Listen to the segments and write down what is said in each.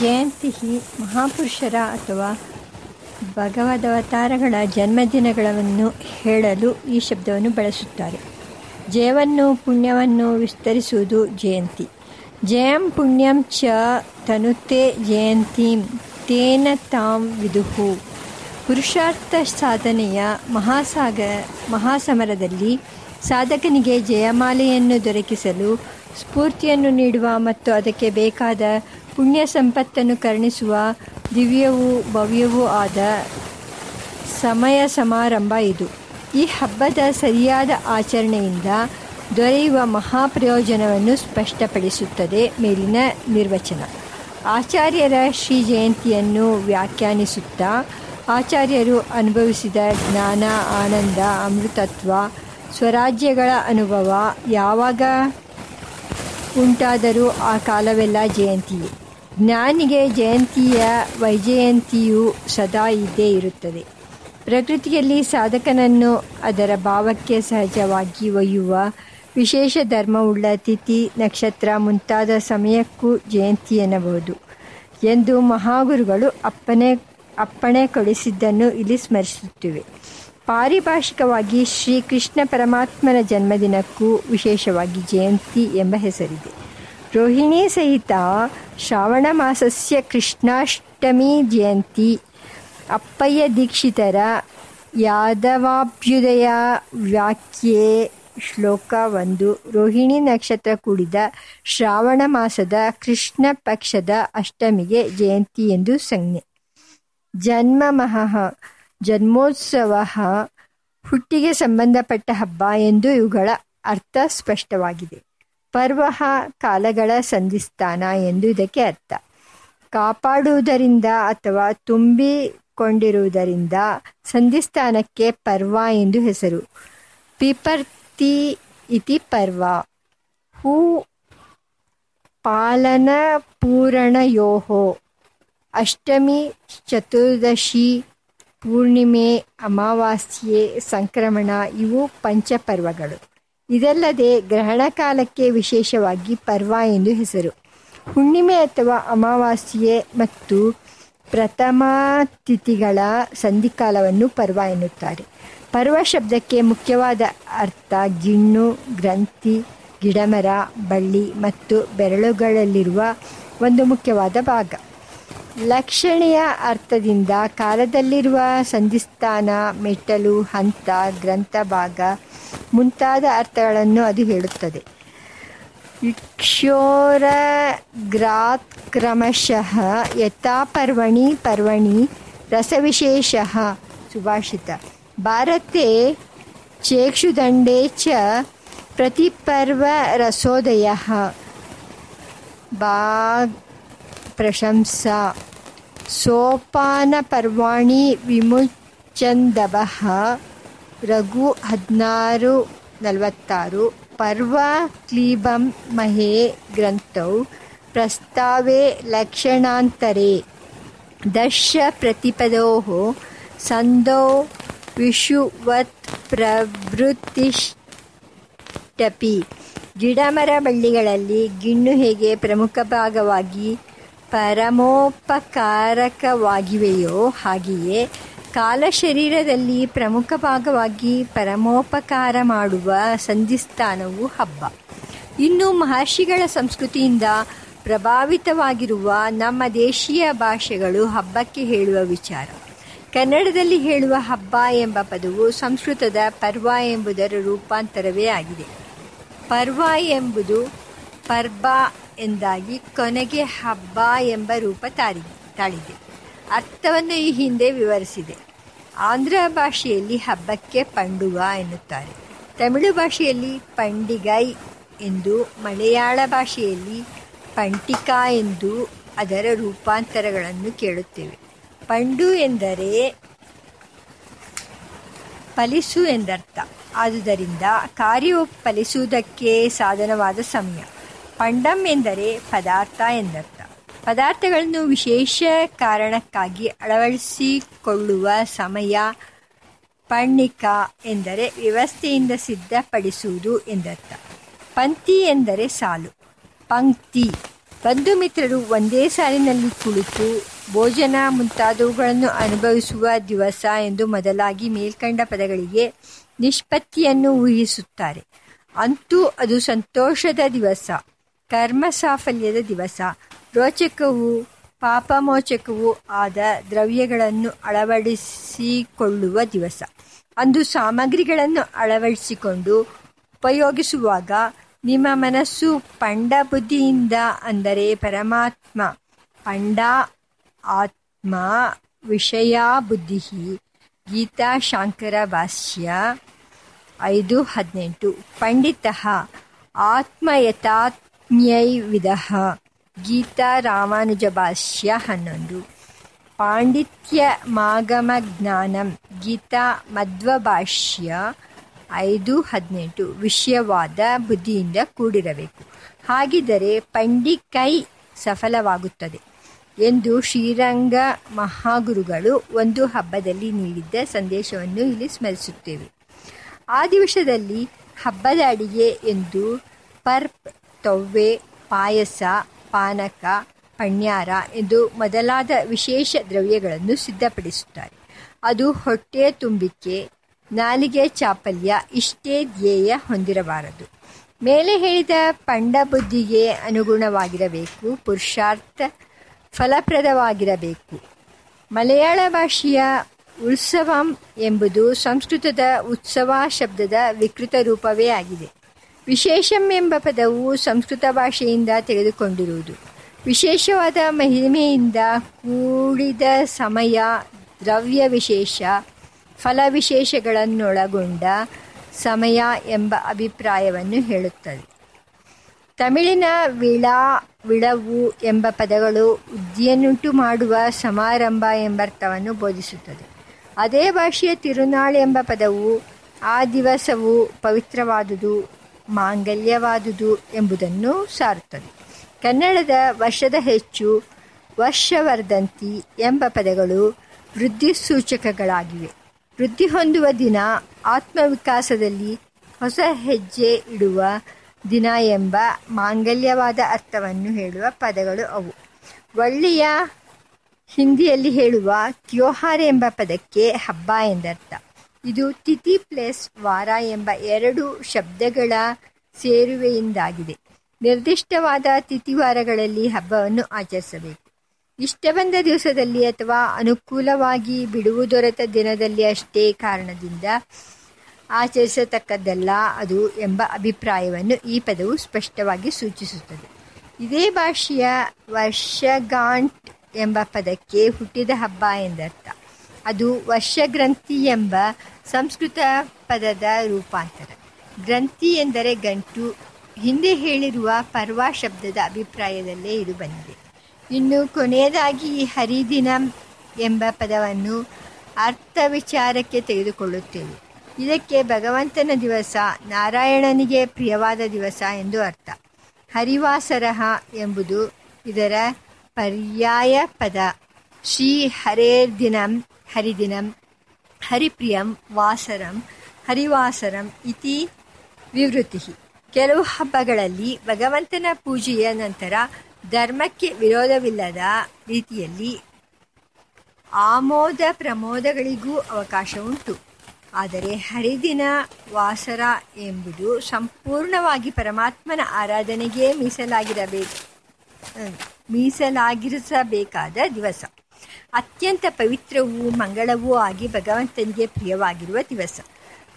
ಜಯಂತಿ ಮಹಾಪುರುಷರ ಅಥವಾ ಭಗವದವತಾರಗಳ ಜನ್ಮದಿನಗಳನ್ನು ಹೇಳಲು ಈ ಶಬ್ದವನ್ನು ಬಳಸುತ್ತಾರೆ. ಜಯವನ್ನು, ಪುಣ್ಯವನ್ನು ವಿಸ್ತರಿಸುವುದು ಜಯಂತಿ. ಜಯಂ ಪುಣ್ಯಂ ಚ ತನುತೆ ಜಯಂತೀಂ, ತೇನ ತಾಂ ವಿದುಹು. ಪುರುಷಾರ್ಥ ಸಾಧನೆಯ ಮಹಾಸಾಗ, ಮಹಾಸಮರದಲ್ಲಿ ಸಾಧಕನಿಗೆ ಜಯಮಾಲೆಯನ್ನು ದೊರಕಿಸಲು ಸ್ಫೂರ್ತಿಯನ್ನು ನೀಡುವ ಮತ್ತು ಅದಕ್ಕೆ ಬೇಕಾದ ಪುಣ್ಯ ಸಂಪತ್ತನ್ನು ಕರುಣಿಸುವ ದಿವ್ಯವೂ ಭವ್ಯವೂ ಆದ ಸಮಯ ಸಮಾರಂಭ ಇದು. ಈ ಹಬ್ಬದ ಸರಿಯಾದ ಆಚರಣೆಯಿಂದ ದೊರೆಯುವ ಮಹಾಪ್ರಯೋಜನವನ್ನು ಸ್ಪಷ್ಟಪಡಿಸುತ್ತದೆ ಮೇಲಿನ ನಿರ್ವಚನ. ಆಚಾರ್ಯರ ಶ್ರೀ ಜಯಂತಿಯನ್ನು ವ್ಯಾಖ್ಯಾನಿಸುತ್ತಾ ಆಚಾರ್ಯರು ಅನುಭವಿಸಿದ ಜ್ಞಾನ, ಆನಂದ, ಅಮೃತತ್ವ, ಸ್ವರಾಜ್ಯಗಳ ಅನುಭವ ಯಾವಾಗ ಉಂಟಾದರೂ ಆ ಕಾಲವೆಲ್ಲ ಜಯಂತಿಯೇ. ಜ್ಞಾನಿಗೆ ಜಯಂತಿಯ ವೈಜಯಂತಿಯು ಸದಾ ಇದ್ದೇ ಇರುತ್ತದೆ. ಪ್ರಕೃತಿಯಲ್ಲಿ ಸಾಧಕನನ್ನು ಅದರ ಭಾವಕ್ಕೆ ಸಹಜವಾಗಿ ಒಯ್ಯುವ ವಿಶೇಷ ಧರ್ಮವುಳ್ಳ ತಿಥಿ, ನಕ್ಷತ್ರ ಮುಂತಾದ ಸಮಯಕ್ಕೂ ಜಯಂತಿ ಎನ್ನಬಹುದು ಎಂದು ಮಹಾಗುರುಗಳು ಅಪ್ಪನೆ ಅಪ್ಪಣೆ ಕೊಡಿಸಿದ್ದನ್ನು ಇಲ್ಲಿ ಸ್ಮರಿಸುತ್ತಿವೆ. ಪಾರಿಭಾಷಿಕವಾಗಿ ಶ್ರೀಕೃಷ್ಣ ಪರಮಾತ್ಮನ ಜನ್ಮದಿನಕ್ಕೂ ವಿಶೇಷವಾಗಿ ಜಯಂತಿ ಎಂಬ ಹೆಸರಿದೆ. ರೋಹಿಣಿ ಸಹಿತ ಶ್ರಾವಣ ಮಾಸಸ್ಯ ಕೃಷ್ಣಾಷ್ಟಮಿ ಜಯಂತಿ. ಅಪ್ಪಯ್ಯ ದೀಕ್ಷಿತರ ಯಾದವಾಭ್ಯುದಯ ವ್ಯಾಖ್ಯೆ ಶ್ಲೋಕ ಒಂದು. ರೋಹಿಣಿ ನಕ್ಷತ್ರ ಕೂಡಿದ ಶ್ರಾವಣ ಮಾಸದ ಕೃಷ್ಣ ಪಕ್ಷದ ಅಷ್ಟಮಿಗೆ ಜಯಂತಿ ಎಂದು ಸಂಜ್ಞೆ. ಜನ್ಮ ಮಹಃ, ಜನ್ಮೋತ್ಸವ, ಹುಟ್ಟಿಗೆ ಸಂಬಂಧಪಟ್ಟ ಹಬ್ಬ ಎಂದು ಇವುಗಳ ಅರ್ಥ ಸ್ಪಷ್ಟವಾಗಿದೆ. ಪರ್ವ ಕಾಲಗಳ ಸಂಧಿಸ್ಥಾನ ಎಂದು ಇದಕ್ಕೆ ಅರ್ಥ. ಕಾಪಾಡುವುದರಿಂದ ಅಥವಾ ತುಂಬಿಕೊಂಡಿರುವುದರಿಂದ ಸಂಧಿಸ್ಥಾನಕ್ಕೆ ಪರ್ವ ಎಂದು ಹೆಸರು. ಪಿಪರ್ತಿ ಇತಿ ಪರ್ವ. ಹೂ ಪಾಲನ ಪೂರಣಯೋಹೋ. ಅಷ್ಟಮಿ ಚತುರ್ದಶಿ ಪೂರ್ಣಿಮೆ ಅಮಾವಾಸ್ಯೆ ಸಂಕ್ರಮಣ ಇವು ಪಂಚಪರ್ವಗಳು. ಇದಲ್ಲದೆ ಗ್ರಹಣ ಕಾಲಕ್ಕೆ ವಿಶೇಷವಾಗಿ ಪರ್ವ ಎಂದು ಹೆಸರು. ಹುಣ್ಣಿಮೆ ಅಥವಾ ಅಮಾವಾಸ್ಯೆ ಮತ್ತು ಪ್ರಥಮ ತಿಥಿಗಳ ಸಂಧಿಕಾಲವನ್ನು ಪರ್ವ ಎನ್ನುತ್ತಾರೆ. ಪರ್ವ ಶಬ್ದಕ್ಕೆ ಮುಖ್ಯವಾದ ಅರ್ಥ ಗಿಣ್ಣು, ಗ್ರಂಥಿ, ಗಿಡಮರ, ಬಳ್ಳಿ ಮತ್ತು ಬೆರಳುಗಳಲ್ಲಿರುವ ಒಂದು ಮುಖ್ಯವಾದ ಭಾಗ. ಲಕ್ಷಣೆಯ ಅರ್ಥದಿಂದ ಕಾಲದಲ್ಲಿರುವ ಸಂಧಿಸ್ಥಾನ, ಮೆಟ್ಟಲು, ಹಂತ ಗ್ರಂಥ ಭಾಗ ಮುಂತಾದ ಅರ್ಥಗಳನ್ನು ಅದು ಹೇಳುತ್ತದೆ. ಇಕ್ಷೋರಗ್ರಾತ್ ಕ್ರಮಶಃ ಯಥಾ ಪರ್ವಣಿ ಪರ್ವಣಿ ರಸವಿಶೇಷ ಸುಭಾಷಿತ. ಭಾರತೆ ಚೇಕ್ಷುದಂಡೇ ಚ ಪ್ರತಿಪರ್ವ ರಸೋದಯ. ಬಾ ಪ್ರಶಂಸಾ. ಸೋಪಾನಪರ್ವಾಣಿ ವಿಮುಚಂದಭ ರಘು ಹದಿನಾರು ನಲವತ್ತಾರು, ಪರ್ವ ಕ್ಲೀಬಂ ಮಹೇ ಗ್ರಂಥೌ, ಪ್ರಸ್ತಾವೆ ಲಕ್ಷಣಾಂತರೆ ದಶ ಪ್ರತಿಪದೋ ಸಂದೋ ವಿಷುವತ್ ಪ್ರವೃತ್ತಿಷ್ಟಪಿ ಗಿಡಮರ ಬಳ್ಳಿಗಳಲ್ಲಿ ಗಿಣ್ಣು ಹೇಗೆ ಪ್ರಮುಖ ಭಾಗವಾಗಿ ಪರಮೋಪಕಾರಕವಾಗಿವೆಯೋ ಹಾಗೆಯೇ ಕಾಲ ಶರೀರದಲ್ಲಿ ಪ್ರಮುಖ ಭಾಗವಾಗಿ ಪರಮೋಪಕಾರ ಮಾಡುವ ಸಂಧಿಸ್ಥಾನವು ಹಬ್ಬ. ಇನ್ನು ಮಹರ್ಷಿಗಳ ಸಂಸ್ಕೃತಿಯಿಂದ ಪ್ರಭಾವಿತವಾಗಿರುವ ನಮ್ಮ ದೇಶೀಯ ಭಾಷೆಗಳು ಹಬ್ಬಕ್ಕೆ ಹೇಳುವ ವಿಚಾರ. ಕನ್ನಡದಲ್ಲಿ ಹೇಳುವ ಹಬ್ಬ ಎಂಬ ಪದವು ಸಂಸ್ಕೃತದ ಪರ್ವ ಎಂಬುದರ ರೂಪಾಂತರವೇ ಆಗಿದೆ. ಪರ್ವ ಎಂಬುದು ಪರ್ಬ ಎಂದಾಗಿ ಕೊನೆಗೆ ಹಬ್ಬ ಎಂಬ ರೂಪ ತಾರಿ ತಾಳಿದೆ. ಅರ್ಥವನ್ನು ಈ ಹಿಂದೆ ವಿವರಿಸಿದೆ. ಆಂಧ್ರ ಭಾಷೆಯಲ್ಲಿ ಹಬ್ಬಕ್ಕೆ ಪಂಡುಗ ಎನ್ನುತ್ತಾರೆ. ತಮಿಳು ಭಾಷೆಯಲ್ಲಿ ಪಂಡಿಗೈ ಎಂದು, ಮಲಯಾಳ ಭಾಷೆಯಲ್ಲಿ ಪಂಟಿಕಾ ಎಂದು ಅದರ ರೂಪಾಂತರಗಳನ್ನು ಕೇಳುತ್ತೇವೆ. ಪಂಡು ಎಂದರೆ ಫಲಿಸು ಎಂದರ್ಥ. ಆದುದರಿಂದ ಕಾರ್ಯವು ಫಲಿಸುವುದಕ್ಕೆ ಸಾಧನವಾದ ಸಮಯ. ಪಂಡಂ ಎಂದರೆ ಪದಾರ್ಥ ಎಂದರ್ಥ. ಪದಾರ್ಥಗಳನ್ನು ವಿಶೇಷ ಕಾರಣಕ್ಕಾಗಿ ಅಳವಡಿಸಿಕೊಳ್ಳುವ ಸಮಯ ಪಣ್ಣಿಕ ಎಂದರೆ ವ್ಯವಸ್ಥೆಯಿಂದ ಸಿದ್ಧಪಡಿಸುವುದು ಎಂದರ್ಥ. ಪಂಕ್ತಿ ಎಂದರೆ ಸಾಲು. ಪಂಕ್ತಿ. ಬಂಧು ಮಿತ್ರರು ಒಂದೇ ಸಾಲಿನಲ್ಲಿ ಕುಳಿತು ಭೋಜನ ಮುಂತಾದವುಗಳನ್ನು ಅನುಭವಿಸುವ ದಿವಸ ಎಂದು ಮೊದಲಾಗಿ ಮೇಲ್ಕಂಡ ಪದಗಳಿಗೆ ನಿಷ್ಪತ್ತಿಯನ್ನು ಊಹಿಸುತ್ತಾರೆ. ಅಂತೂ ಅದು ಸಂತೋಷದ ದಿವಸ, ಕರ್ಮ ಸಾಫಲ್ಯದ ದಿವಸ ರೋಚಕವೂ, ಪಾಪಮೋಚಕವೂ ಆದ ದ್ರವ್ಯಗಳನ್ನು ಅಳವಡಿಸಿಕೊಳ್ಳುವ ದಿವಸ. ಅಂದು ಸಾಮಗ್ರಿಗಳನ್ನು ಅಳವಡಿಸಿಕೊಂಡು ಉಪಯೋಗಿಸುವಾಗ ನಿಮ್ಮ ಮನಸ್ಸು ಪಂಡ ಬುದ್ಧಿಯಿಂದ ಅಂದರೆ ಪರಮಾತ್ಮ, ಪಂಡ ಆತ್ಮ ವಿಷಯ ಬುದ್ಧಿ. ಗೀತಾ ಶಾಂಕರ ಭಾಷ್ಯ ಐದು ಹದಿನೆಂಟು. ಪಂಡಿತ ಆತ್ಮಯಥಾತ್ಮ್ಯೈ ವಿಧ ಗೀತಾ ರಾಮಾನುಜ ಭಾಷ್ಯ ಹನ್ನೊಂದು. ಪಾಂಡಿತ್ಯ ಮಾಗಮ ಜ್ಞಾನಂ ಗೀತಾ ಮಧ್ವ ಭಾಷ್ಯ ಐದು ಹದಿನೆಂಟು. ವಿಷಯವಾದ ಬುದ್ಧಿಯಿಂದ ಕೂಡಿರಬೇಕು. ಹಾಗಿದ್ದರೆ ಪಂಡಿಕೈ ಸಫಲವಾಗುತ್ತದೆ ಎಂದು ಶ್ರೀರಂಗ ಮಹಾಗುರುಗಳು ಒಂದು ಹಬ್ಬದಲ್ಲಿ ನೀಡಿದ್ದ ಸಂದೇಶವನ್ನು ಇಲ್ಲಿ ಸ್ಮರಿಸುತ್ತೇವೆ. ಆ ದಿವಸದಲ್ಲಿ ಹಬ್ಬದ ಅಡಿಗೆ ಎಂದು ಪರ್ಪ್, ತೊವ್ವೆ, ಪಾಯಸ ಪಾನಕ, ಪಣ್ಯಾರ ಎಂದು ಮೊದಲಾದ ವಿಶೇಷ ದ್ರವ್ಯಗಳನ್ನು ಸಿದ್ಧಪಡಿಸುತ್ತಾರೆ. ಅದು ಹೊಟ್ಟೆ ತುಂಬಿಕೆ, ನಾಲಿಗೆ ಚಾಪಲ್ಯ ಇಷ್ಟೇ ಧ್ಯೇಯ ಹೊಂದಿರಬಾರದು. ಮೇಲೆ ಹೇಳಿದ ಪಂಡ ಬುದ್ಧಿಗೆ ಅನುಗುಣವಾಗಿರಬೇಕು, ಪುರುಷಾರ್ಥ ಫಲಪ್ರದವಾಗಿರಬೇಕು. ಮಲಯಾಳ ಭಾಷೆಯ ಉತ್ಸವಂ ಎಂಬುದು ಸಂಸ್ಕೃತದ ಉತ್ಸವ ಶಬ್ದದ ವಿಕೃತ ರೂಪವೇ ಆಗಿದೆ. ವಿಶೇಷಂ ಎಂಬ ಪದವು ಸಂಸ್ಕೃತ ಭಾಷೆಯಿಂದ ತೆಗೆದುಕೊಂಡಿರುವುದು. ವಿಶೇಷವಾದ ಮಹಿಮೆಯಿಂದ ಕೂಡಿದ ಸಮಯ, ದ್ರವ್ಯ ವಿಶೇಷ ಫಲವಿಶೇಷಗಳನ್ನೊಳಗೊಂಡ ಸಮಯ ಎಂಬ ಅಭಿಪ್ರಾಯವನ್ನು ಹೇಳುತ್ತದೆ. ತಮಿಳಿನ ವಿಳಾ, ವಿಳವು ಎಂಬ ಪದಗಳು ಉದ್ದಿಯನ್ನುಂಟು ಮಾಡುವ ಸಮಾರಂಭ ಎಂಬರ್ಥವನ್ನು ಬೋಧಿಸುತ್ತದೆ. ಅದೇ ಭಾಷೆಯ ತಿರುನಾಳು ಎಂಬ ಪದವು ಆ ದಿವಸವು ಪವಿತ್ರವಾದುದು ಮಾಂಗಲ್ಯವಾದುದು ಎಂಬುದನ್ನು ಸಾರುತ್ತದೆ. ಕನ್ನಡದ ವರ್ಷದ ಹೆಚ್ಚು ವರ್ಷವರ್ಧಂತಿ ಎಂಬ ಪದಗಳು ವೃದ್ಧಿ ಸೂಚಕಗಳಾಗಿವೆ ವೃದ್ಧಿ ಹೊಂದುವ ದಿನ ಆತ್ಮವಿಕಾಸದಲ್ಲಿ ಹೊಸ ಹೆಜ್ಜೆ ಇಡುವ ದಿನ ಎಂಬ ಮಾಂಗಲ್ಯವಾದ ಅರ್ಥವನ್ನು ಹೇಳುವ ಪದಗಳು ಅವು. ಒಳ್ಳೆಯ ಹಿಂದಿಯಲ್ಲಿ ಹೇಳುವ ತ್ಯೋಹಾರ ಎಂಬ ಪದಕ್ಕೆ ಹಬ್ಬ ಎಂದರ್ಥ. ಇದು ತಿಥಿ ಪ್ಲಸ್ ವಾರ ಎಂಬ ಎರಡು ಶಬ್ದಗಳ ಸೇರುವೆಯಿಂದಾಗಿದೆ. ನಿರ್ದಿಷ್ಟವಾದ ತಿಥಿವಾರಗಳಲ್ಲಿ ಹಬ್ಬವನ್ನು ಆಚರಿಸಬೇಕು. ಇಷ್ಟ ಬಂದ ದಿವಸದಲ್ಲಿ ಅಥವಾ ಅನುಕೂಲವಾಗಿ ಬಿಡುವು ದೊರೆತ ದಿನದಲ್ಲಿ ಅಷ್ಟೇ ಕಾರಣದಿಂದ ಆಚರಿಸತಕ್ಕದ್ದಲ್ಲ ಅದು ಎಂಬ ಅಭಿಪ್ರಾಯವನ್ನು ಈ ಪದವು ಸ್ಪಷ್ಟವಾಗಿ ಸೂಚಿಸುತ್ತದೆ. ಇದೇ ಭಾಷೆಯ ವರ್ಷಗಾಂಟ್ ಎಂಬ ಪದಕ್ಕೆ ಹುಟ್ಟಿದ ಹಬ್ಬ ಎಂದರ್ಥ. ಅದು ವರ್ಷಗ್ರಂಥಿ ಎಂಬ ಸಂಸ್ಕೃತ ಪದದ ರೂಪಾಂತರ. ಗ್ರಂಥಿ ಎಂದರೆ ಗಂಟು. ಹಿಂದೆ ಹೇಳಿರುವ ಪರ್ವ ಶಬ್ದದ ಅಭಿಪ್ರಾಯದಲ್ಲೇ ಇದು ಬಂದಿದೆ. ಇನ್ನು ಕೊನೆಯದಾಗಿ ಹರಿದಿನಂ ಎಂಬ ಪದವನ್ನು ಅರ್ಥ ವಿಚಾರಕ್ಕೆ ತೆಗೆದುಕೊಳ್ಳುತ್ತೇವೆ. ಇದಕ್ಕೆ ಭಗವಂತನ ದಿವಸ, ನಾರಾಯಣನಿಗೆ ಪ್ರಿಯವಾದ ದಿವಸ ಎಂದು ಅರ್ಥ. ಹರಿವಾಸರಹ ಎಂಬುದು ಇದರ ಪರ್ಯಾಯ ಪದ. ಶ್ರೀ ಹರೇರ್ದಿನಂ ಹರಿದಿನಂ ಹರಿಪ್ರಿಯಂ ವಾಸರಂ ಹರಿವಾಸರಂ ಇತಿ ವಿವೃತಿ ಕೆಲವು ಹಬ್ಬಗಳಲ್ಲಿ ಭಗವಂತನ ಪೂಜೆಯ ನಂತರ ಧರ್ಮಕ್ಕೆ ವಿರೋಧವಿಲ್ಲದ ರೀತಿಯಲ್ಲಿ ಆಮೋದ ಪ್ರಮೋದಗಳಿಗೂ ಅವಕಾಶ ಉಂಟು ಆದರೆ ಹರಿದಿನ, ವಾಸರ ಎಂಬುದು ಸಂಪೂರ್ಣವಾಗಿ ಪರಮಾತ್ಮನ ಆರಾಧನೆಗೆ ಮೀಸಲಾಗಿರಬೇಕು, ಮೀಸಲಾಗಿರಿಸಬೇಕಾದ ದಿವಸ. ಅತ್ಯಂತ ಪವಿತ್ರವೂ ಮಂಗಳವೂ ಆಗಿ ಭಗವಂತನಿಗೆ ಪ್ರಿಯವಾಗಿರುವ ದಿವಸ.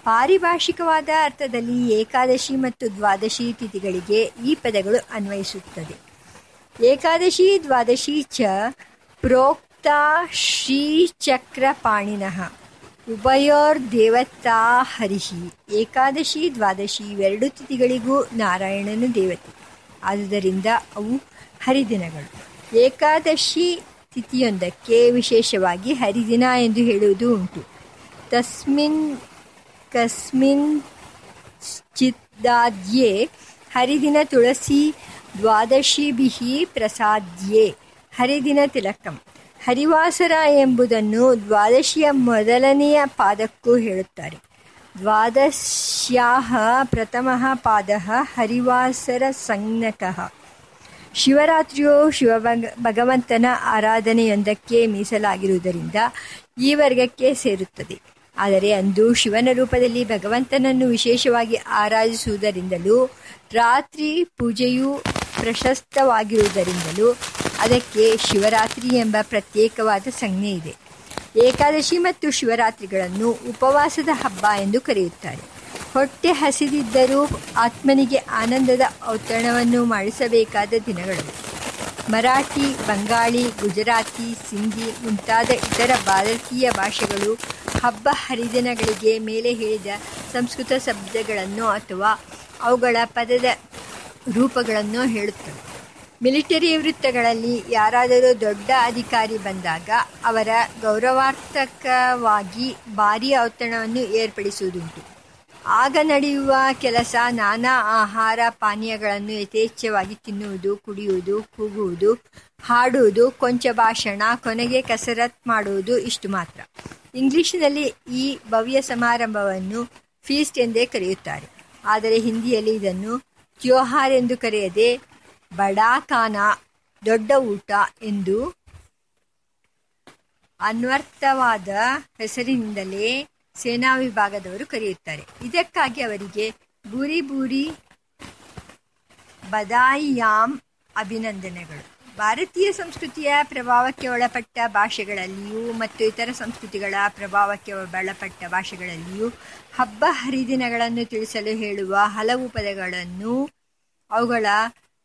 ಪಾರಿಭಾಷಿಕವಾದ ಅರ್ಥದಲ್ಲಿ ಏಕಾದಶಿ ಮತ್ತು ದ್ವಾದಶಿ ತಿಥಿಗಳಿಗೆ ಈ ಪದಗಳು ಅನ್ವಯಿಸುತ್ತದೆ. ಏಕಾದಶಿ, ದ್ವಾದಶಿ ಚ ಪ್ರೋಕ್ತ ಶ್ರೀಚಕ್ರಪಾಣಿನಃ ಉಭಯೋರ್ದೇವತಾ ಹರಿಹಿ. ಏಕಾದಶಿ, ದ್ವಾದಶಿ ಇವೆರಡು ತಿಥಿಗಳಿಗೂ ನಾರಾಯಣನು ದೇವತೆ. ಆದುದರಿಂದ ಅವು ಹರಿದಿನಗಳು. ಏಕಾದಶಿ ತಿಥಿಯೊಂದಕ್ಕೆ ವಿಶೇಷವಾಗಿ ಹರಿದಿನ ಎಂದು ಹೇಳುವುದು ಉಂಟು. ತಸ್ಮಿನ್, ಕಸ್ಮಿನ್ ಚಿದ್ದಾದ್ಯೆ ಹರಿದಿನ ತುಳಸಿ ದ್ವಾದಶಿಭಿಃ ಪ್ರಸಾದ್ಯೆ. ಹರಿದಿನ ತಿಲಕಂ. ಹರಿವಾಸರ ಎಂಬುದನ್ನು ದ್ವಾದಶಿಯ ಮೊದಲನೆಯ ಪಾದಕ್ಕೂ ಹೇಳುತ್ತಾರೆ. ದ್ವಾದಶ್ಯಾಹ ಪ್ರಥಮ ಪಾದ ಹರಿವಾಸರ ಸಂಜ್ಞಕಃ. ಶಿವರಾತ್ರಿಯು ಶಿವ ಭಗವಂತನ ಆರಾಧನೆಯೊಂದಕ್ಕೆ ಮೀಸಲಾಗಿರುವುದರಿಂದ ಈ ವರ್ಗಕ್ಕೆ ಸೇರುತ್ತದೆ. ಆದರೆ ಅಂದು ಶಿವನ ರೂಪದಲ್ಲಿ ಭಗವಂತನನ್ನು ವಿಶೇಷವಾಗಿ ಆರಾಧಿಸುವುದರಿಂದಲೂ, ರಾತ್ರಿ ಪೂಜೆಯು ಪ್ರಶಸ್ತವಾಗಿರುವುದರಿಂದಲೂ ಅದಕ್ಕೆ ಶಿವರಾತ್ರಿ ಎಂಬ ಪ್ರತ್ಯೇಕವಾದ ಸಂಜ್ಞೆ ಇದೆ ಏಕಾದಶಿ ಮತ್ತು ಶಿವರಾತ್ರಿಗಳನ್ನು ಉಪವಾಸದ ಹಬ್ಬ ಎಂದು ಕರೆಯುತ್ತಾರೆ. ಹೊಟ್ಟೆ ಹಸಿದಿದ್ದರೂ ಆತ್ಮನಿಗೆ ಆನಂದದ ಔತಣವನ್ನು ಮಾಡಿಸಬೇಕಾದ ದಿನಗಳು. ಮರಾಠಿ, ಬಂಗಾಳಿ, ಗುಜರಾತಿ, ಸಿಂಧಿ ಮುಂತಾದ ಇತರ ಭಾರತೀಯ ಭಾಷೆಗಳು ಹಬ್ಬ ಹರಿದಿನಗಳಿಗೆ ಮೇಲೆ ಹೇಳಿದ ಸಂಸ್ಕೃತ ಶಬ್ದಗಳನ್ನು ಅಥವಾ ಅವುಗಳ ಪದದ ರೂಪಗಳನ್ನು ಹೇಳುತ್ತವೆ. ಮಿಲಿಟರಿ ವೃತ್ತಗಳಲ್ಲಿ ಯಾರಾದರೂ ದೊಡ್ಡ ಅಧಿಕಾರಿ ಬಂದಾಗ ಅವರ ಗೌರವಾರ್ಥಕವಾಗಿ ಭಾರೀ ಔತಣವನ್ನು ಏರ್ಪಡಿಸುವುದುಂಟು. ಆಗ ನಡೆಯುವ ಕೆಲಸ ನಾನಾ ಆಹಾರ ಪಾನೀಯಗಳನ್ನು ಯಥೇಚ್ಛವಾಗಿ ತಿನ್ನುವುದು, ಕುಡಿಯುವುದು, ಕೂಗುವುದು, ಹಾಡುವುದು, ಕೊಂಚ ಭಾಷಣ, ಕೊನೆಗೆ ಕಸರತ್ ಮಾಡುವುದು ಇಷ್ಟು ಮಾತ್ರ. ಇಂಗ್ಲಿಷ್ನಲ್ಲಿ ಈ ಭವ್ಯ ಸಮಾರಂಭವನ್ನು ಫೀಸ್ಟ್ ಎಂದೇ ಕರೆಯುತ್ತಾರೆ. ಆದರೆ ಹಿಂದಿಯಲ್ಲಿ ಇದನ್ನು ತ್ಯೋಹಾರ್ ಎಂದು ಕರೆಯದೆ ಬಡಾಖಾನ ದೊಡ್ಡ ಊಟ ಎಂದು ಅನ್ವರ್ಥವಾದ ಹೆಸರಿನಿಂದಲೇ ಸೇನಾ ವಿಭಾಗದವರು ಕರೆಯುತ್ತಾರೆ. ಇದಕ್ಕಾಗಿ ಅವರಿಗೆ ಬೂರಿ ಬೂರಿ ಬದಾಯಿಯಾಮ್ ಅಭಿನಂದನೆಗಳು. ಭಾರತೀಯ ಸಂಸ್ಕೃತಿಯ ಪ್ರಭಾವಕ್ಕೆ ಒಳಪಟ್ಟ ಭಾಷೆಗಳಲ್ಲಿಯೂ ಮತ್ತು ಇತರ ಸಂಸ್ಕೃತಿಗಳ ಪ್ರಭಾವಕ್ಕೆ ಒಳಪಟ್ಟ ಭಾಷೆಗಳಲ್ಲಿಯೂ ಹಬ್ಬ ಹರಿದಿನಗಳನ್ನು ತಿಳಿಸಲು ಹೇಳುವ ಹಲವು ಪದಗಳನ್ನು ಅವುಗಳ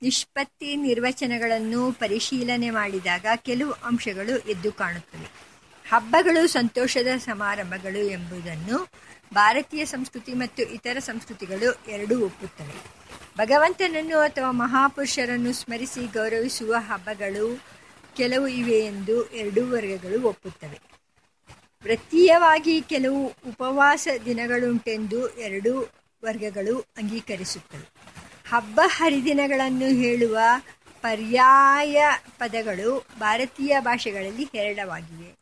ನಿಷ್ಪತ್ತಿ ನಿರ್ವಚನಗಳನ್ನು ಪರಿಶೀಲನೆ ಮಾಡಿದಾಗ ಕೆಲವು ಅಂಶಗಳು ಎದ್ದು ಕಾಣುತ್ತವೆ. ಹಬ್ಬಗಳು ಸಂತೋಷದ ಸಮಾರಂಭಗಳು ಎಂಬುದನ್ನು ಭಾರತೀಯ ಸಂಸ್ಕೃತಿ ಮತ್ತು ಇತರ ಸಂಸ್ಕೃತಿಗಳು ಎರಡೂ ಒಪ್ಪುತ್ತವೆ. ಭಗವಂತನನ್ನು ಅಥವಾ ಮಹಾಪುರುಷರನ್ನು ಸ್ಮರಿಸಿ ಗೌರವಿಸುವ ಹಬ್ಬಗಳು ಕೆಲವು ಇವೆ ಎಂದು ಎರಡೂ ವರ್ಗಗಳು ಒಪ್ಪುತ್ತವೆ. ವೃತ್ತೀಯವಾಗಿ ಕೆಲವು ಉಪವಾಸ ದಿನಗಳುಂಟೆಂದು ಎರಡೂ ವರ್ಗಗಳು ಅಂಗೀಕರಿಸುತ್ತವೆ. ಹಬ್ಬ ಹರಿದಿನಗಳನ್ನು ಹೇಳುವ ಪರ್ಯಾಯ ಪದಗಳು ಭಾರತೀಯ ಭಾಷೆಗಳಲ್ಲಿ ಹೇರಳವಾಗಿವೆ.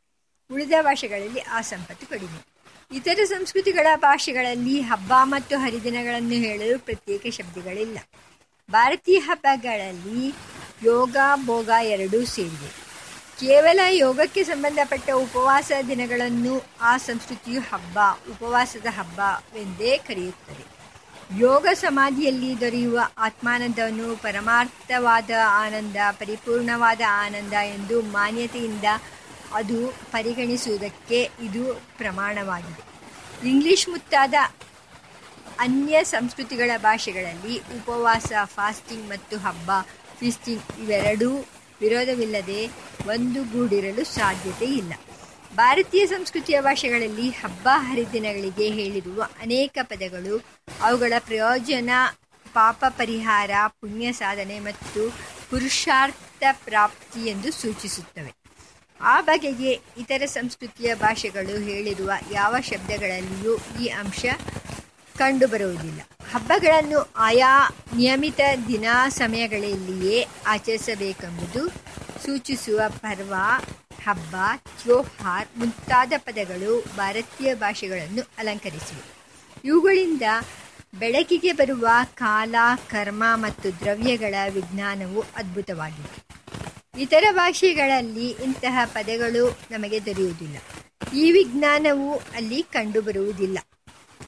ಉಳಿದ ಭಾಷೆಗಳಲ್ಲಿ ಆ ಸಂಪತ್ತು ಕಡಿಮೆ. ಇತರ ಸಂಸ್ಕೃತಿಗಳ ಭಾಷೆಗಳಲ್ಲಿ ಹಬ್ಬ ಮತ್ತು ಹರಿದಿನಗಳನ್ನು ಹೇಳಲು ಪ್ರತ್ಯೇಕ ಶಬ್ದಗಳಿಲ್ಲ. ಭಾರತೀಯ ಹಬ್ಬಗಳಲ್ಲಿ ಯೋಗ, ಭೋಗ ಎರಡೂ ಸೇರಿವೆ. ಕೇವಲ ಯೋಗಕ್ಕೆ ಸಂಬಂಧಪಟ್ಟ ಉಪವಾಸ ದಿನಗಳನ್ನು ಆ ಸಂಸ್ಕೃತಿಯು ಹಬ್ಬ, ಉಪವಾಸದ ಹಬ್ಬವೆಂದೇ ಕರೆಯುತ್ತದೆ. ಯೋಗ ಸಮಾಧಿಯಲ್ಲಿ ದೊರೆಯುವ ಆತ್ಮಾನಂದವನ್ನು ಪರಮಾರ್ಥವಾದ ಆನಂದ, ಪರಿಪೂರ್ಣವಾದ ಆನಂದ ಎಂದು ಮಾನ್ಯತೆಯಿಂದ ಅದು ಪರಿಗಣಿಸುವುದಕ್ಕೆ ಇದು ಪ್ರಮಾಣವಾಗಿದೆ. ಇಂಗ್ಲಿಷ್ ಮುತ್ತಾದ ಅನ್ಯ ಸಂಸ್ಕೃತಿಗಳ ಭಾಷೆಗಳಲ್ಲಿ ಉಪವಾಸ, ಫಾಸ್ಟಿಂಗ್ ಮತ್ತು ಹಬ್ಬ, ಫಿಸ್ಟಿಂಗ್ ಇವೆರಡೂ ವಿರೋಧವಿಲ್ಲದೆ ಒಂದುಗೂಡಿರಲು ಸಾಧ್ಯತೆ ಇಲ್ಲ ಭಾರತೀಯ ಸಂಸ್ಕೃತಿಯ ಭಾಷೆಗಳಲ್ಲಿ ಹಬ್ಬ ಹರಿದಿನಗಳಿಗೆ ಹೇಳಿರುವ ಅನೇಕ ಪದಗಳು ಅವುಗಳ ಪ್ರಯೋಜನ, ಪಾಪ ಪರಿಹಾರ, ಪುಣ್ಯ ಸಾಧನೆ ಮತ್ತು ಪುರುಷಾರ್ಥ ಪ್ರಾಪ್ತಿ ಎಂದು ಸೂಚಿಸುತ್ತವೆ. ಆ ಬಗೆಗೆ ಇತರ ಸಂಸ್ಕೃತಿಯ ಭಾಷೆಗಳು ಹೇಳಿರುವ ಯಾವ ಶಬ್ದಗಳಲ್ಲಿಯೂ ಈ ಅಂಶ ಕಂಡುಬರುವುದಿಲ್ಲ. ಹಬ್ಬಗಳನ್ನು ಆಯಾ ನಿಯಮಿತ ದಿನ ಸಮಯಗಳಲ್ಲಿಯೇ ಆಚರಿಸಬೇಕೆಂಬುದು ಸೂಚಿಸುವ ಪರ್ವ, ಹಬ್ಬ ತ್ಯೋಹಾರ್ ಮುಂತಾದ ಪದಗಳು ಭಾರತೀಯ ಭಾಷೆಗಳನ್ನು ಅಲಂಕರಿಸಿವೆ. ಇವುಗಳಿಂದ ಬೆಳಕಿಗೆ ಬರುವ ಕಾಲ, ಕರ್ಮ ಮತ್ತು ದ್ರವ್ಯಗಳ ವಿಜ್ಞಾನವು ಅದ್ಭುತವಾಗಿದೆ. ಇತರ ಭಾಷೆಗಳಲ್ಲಿ ಇಂತಹ ಪದಗಳು ನಮಗೆ ದೊರೆಯುವುದಿಲ್ಲ. ಈ ವಿಜ್ಞಾನವು ಅಲ್ಲಿ ಕಂಡುಬರುವುದಿಲ್ಲ.